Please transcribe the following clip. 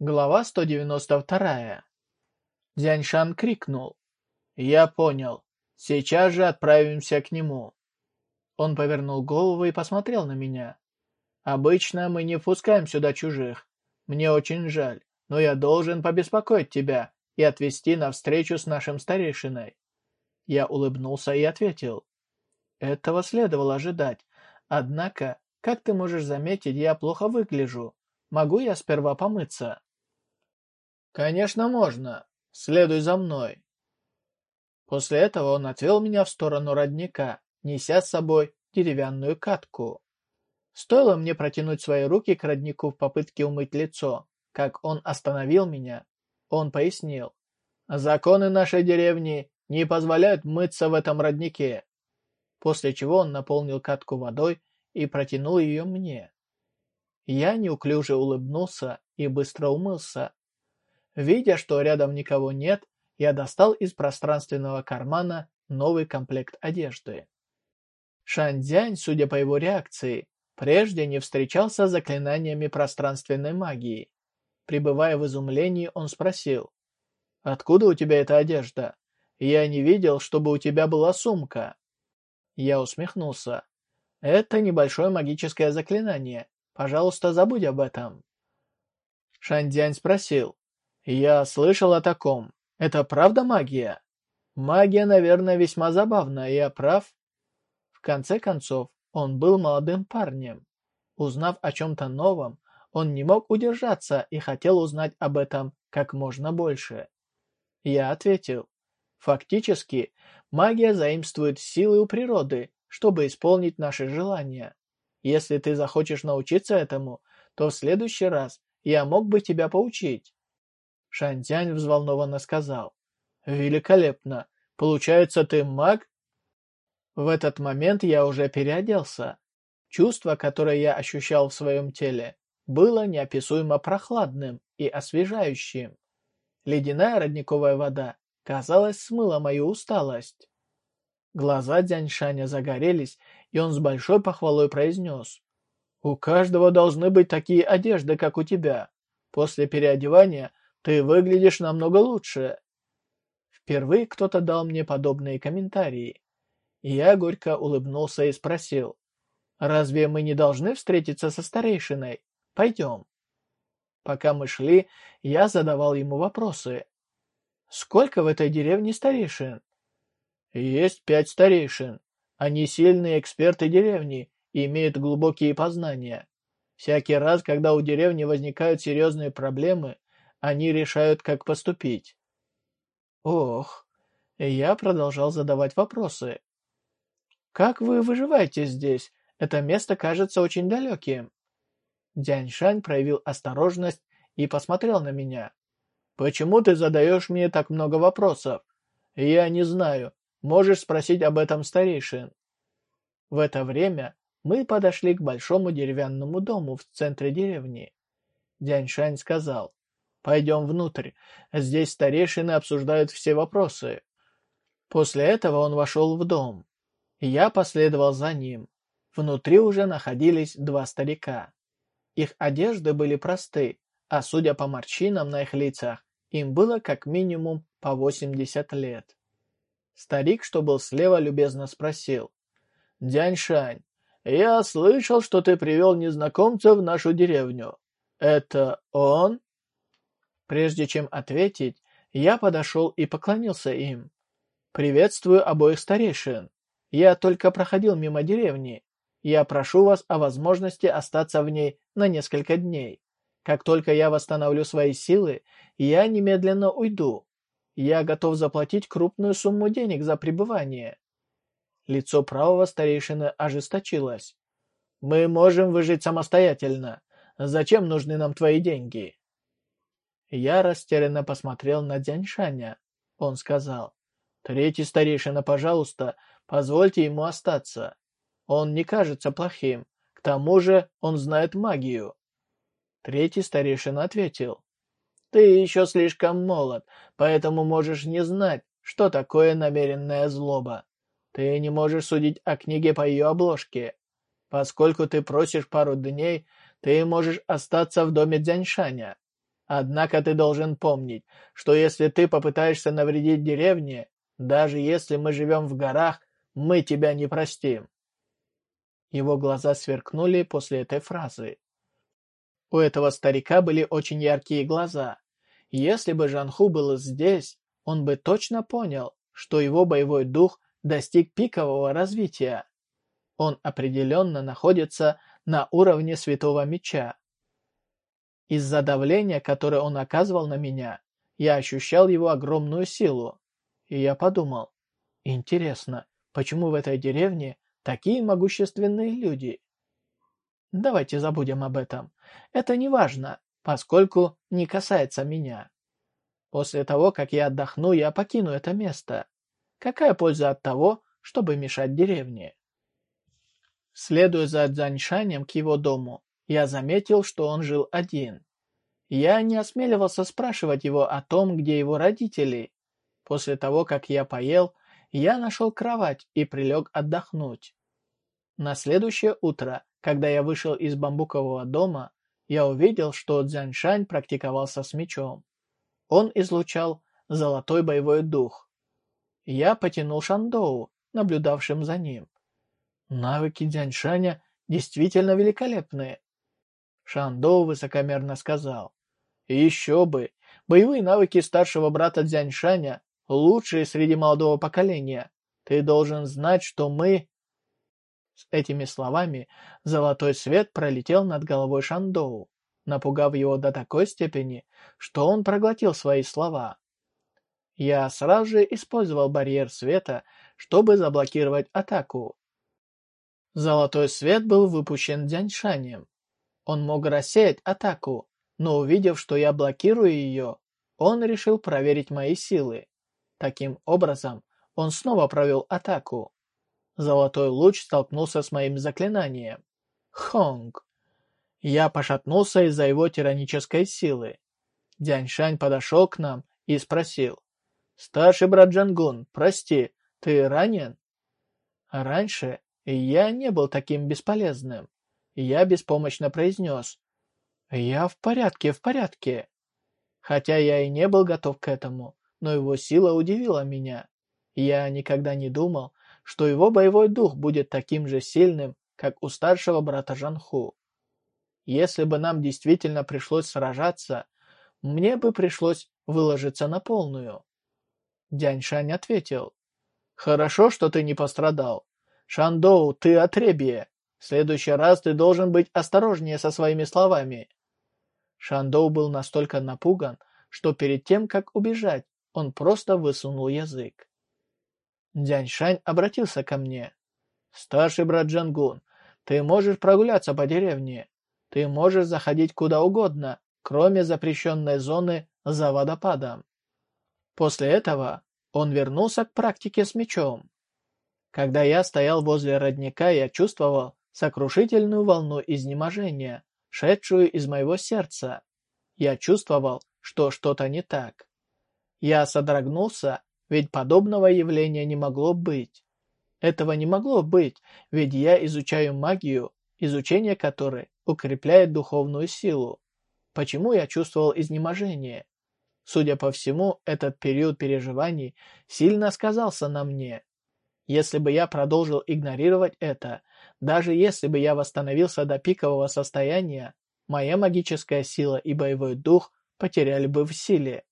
Глава 192. Дзяньшан крикнул. «Я понял. Сейчас же отправимся к нему». Он повернул голову и посмотрел на меня. «Обычно мы не впускаем сюда чужих. Мне очень жаль, но я должен побеспокоить тебя и отвезти на встречу с нашим старейшиной». Я улыбнулся и ответил. Этого следовало ожидать. Однако, как ты можешь заметить, я плохо выгляжу. Могу я сперва помыться? «Конечно можно. Следуй за мной». После этого он отвел меня в сторону родника, неся с собой деревянную катку. Стоило мне протянуть свои руки к роднику в попытке умыть лицо, как он остановил меня. Он пояснил. «Законы нашей деревни не позволяют мыться в этом роднике». После чего он наполнил катку водой и протянул ее мне. Я неуклюже улыбнулся и быстро умылся, Видя, что рядом никого нет, я достал из пространственного кармана новый комплект одежды. Шаньцзянь, судя по его реакции, прежде не встречался с заклинаниями пространственной магии. Пребывая в изумлении, он спросил, «Откуда у тебя эта одежда? Я не видел, чтобы у тебя была сумка». Я усмехнулся. «Это небольшое магическое заклинание. Пожалуйста, забудь об этом». Шаньцзянь спросил, я слышал о таком. Это правда магия? Магия, наверное, весьма забавная, я прав? В конце концов, он был молодым парнем. Узнав о чем-то новом, он не мог удержаться и хотел узнать об этом как можно больше. Я ответил, фактически, магия заимствует силы у природы, чтобы исполнить наши желания. Если ты захочешь научиться этому, то в следующий раз я мог бы тебя поучить. Шантянь взволнованно сказал. «Великолепно! Получается, ты маг?» В этот момент я уже переоделся. Чувство, которое я ощущал в своем теле, было неописуемо прохладным и освежающим. Ледяная родниковая вода, казалось, смыла мою усталость. Глаза Дзяньшаня загорелись, и он с большой похвалой произнес. «У каждого должны быть такие одежды, как у тебя. После переодевания ты выглядишь намного лучше. Впервые кто-то дал мне подобные комментарии. Я горько улыбнулся и спросил. Разве мы не должны встретиться со старейшиной? Пойдем. Пока мы шли, я задавал ему вопросы. Сколько в этой деревне старейшин? Есть пять старейшин. Они сильные эксперты деревни и имеют глубокие познания. Всякий раз, когда у деревни возникают серьезные проблемы, они решают, как поступить. Ох, я продолжал задавать вопросы. Как вы выживаете здесь? Это место кажется очень далеким. Дяньшань проявил осторожность и посмотрел на меня. «Почему ты задаешь мне так много вопросов? Я не знаю. Можешь спросить об этом старейшин». В это время мы подошли к большому деревянному дому в центре деревни. Дяньшань сказал, Пойдем внутрь. Здесь старейшины обсуждают все вопросы. После этого он вошел в дом. Я последовал за ним. Внутри уже находились два старика. Их одежды были просты, а судя по морщинам на их лицах, им было как минимум по 80 лет. Старик, что был слева, любезно спросил. «Дяньшань, я слышал, что ты привел незнакомца в нашу деревню. Это он?» Прежде чем ответить, я подошел и поклонился им. «Приветствую обоих старейшин. Я только проходил мимо деревни. Я прошу вас о возможности остаться в ней на несколько дней. Как только я восстановлю свои силы, я немедленно уйду. Я готов заплатить крупную сумму денег за пребывание». Лицо правого старейшины ожесточилось. «Мы можем выжить самостоятельно. Зачем нужны нам твои деньги?» Я растерянно посмотрел на Дзяньшаня. Он сказал, «Третий старейшина, пожалуйста, позвольте ему остаться. Он не кажется плохим. К тому же он знает магию». Третий старейшина ответил, «Ты еще слишком молод, поэтому можешь не знать, что такое намеренная злоба. Ты не можешь судить о книге по ее обложке. Поскольку ты просишь пару дней, ты можешь остаться в доме Дзяньшаня. Однако ты должен помнить, что если ты попытаешься навредить деревне, даже если мы живем в горах, мы тебя не простим. Его глаза сверкнули после этой фразы. У этого старика были очень яркие глаза. Если бы Жанху был здесь, он бы точно понял, что его боевой дух достиг пикового развития. Он определенно находится на уровне Святого Меча. Из-за давления, которое он оказывал на меня, я ощущал его огромную силу. И я подумал, интересно, почему в этой деревне такие могущественные люди? Давайте забудем об этом. Это не важно, поскольку не касается меня. После того, как я отдохну, я покину это место. Какая польза от того, чтобы мешать деревне? Следуя за Дзяньшанем к его дому, я заметил, что он жил один. Я не осмеливался спрашивать его о том, где его родители. После того, как я поел, я нашел кровать и прилег отдохнуть. На следующее утро, когда я вышел из бамбукового дома, я увидел, что Цзяньшань практиковался с мечом. Он излучал золотой боевой дух. Я потянул Шандоу, наблюдавшим за ним. Навыки Дзяньшаня действительно великолепные. Шандоу высокомерно сказал. Еще бы! Боевые навыки старшего брата Дзяньшаня лучшие среди молодого поколения. Ты должен знать, что мы...» С этими словами золотой свет пролетел над головой Шандоу, напугав его до такой степени, что он проглотил свои слова. Я сразу же использовал барьер света, чтобы заблокировать атаку. Золотой свет был выпущен Дзяньшанем. Он мог рассеять атаку, но увидев, что я блокирую ее, он решил проверить мои силы. Таким образом, он снова провел атаку. Золотой луч столкнулся с моим заклинанием. Хонг. Я пошатнулся из-за его тиранической силы. Дяньшань подошел к нам и спросил. «Старший брат Джангун, прости, ты ранен?» Раньше я не был таким бесполезным. Я беспомощно произнес. «Я в порядке, в порядке». Хотя я и не был готов к этому, но его сила удивила меня. Я никогда не думал, что его боевой дух будет таким же сильным, как у старшего брата Жанху. Если бы нам действительно пришлось сражаться, мне бы пришлось выложиться на полную. Дяньшань ответил. «Хорошо, что ты не пострадал. Шандоу, ты отребье. В следующий раз ты должен быть осторожнее со своими словами». Шандоу был настолько напуган, что перед тем, как убежать, он просто высунул язык. Дяньшань обратился ко мне. «Старший брат Джангун, ты можешь прогуляться по деревне. Ты можешь заходить куда угодно, кроме запрещенной зоны за водопадом». После этого он вернулся к практике с мечом. Когда я стоял возле родника, я чувствовал сокрушительную волну изнеможения, шедшую из моего сердца. Я чувствовал, что что-то не так. Я содрогнулся, ведь подобного явления не могло быть. Этого не могло быть, ведь я изучаю магию, изучение которой укрепляет духовную силу. Почему я чувствовал изнеможение? Судя по всему, этот период переживаний сильно сказался на мне. Если бы я продолжил игнорировать это, даже если бы я восстановился до пикового состояния, моя магическая сила и боевой дух потеряли бы в силе.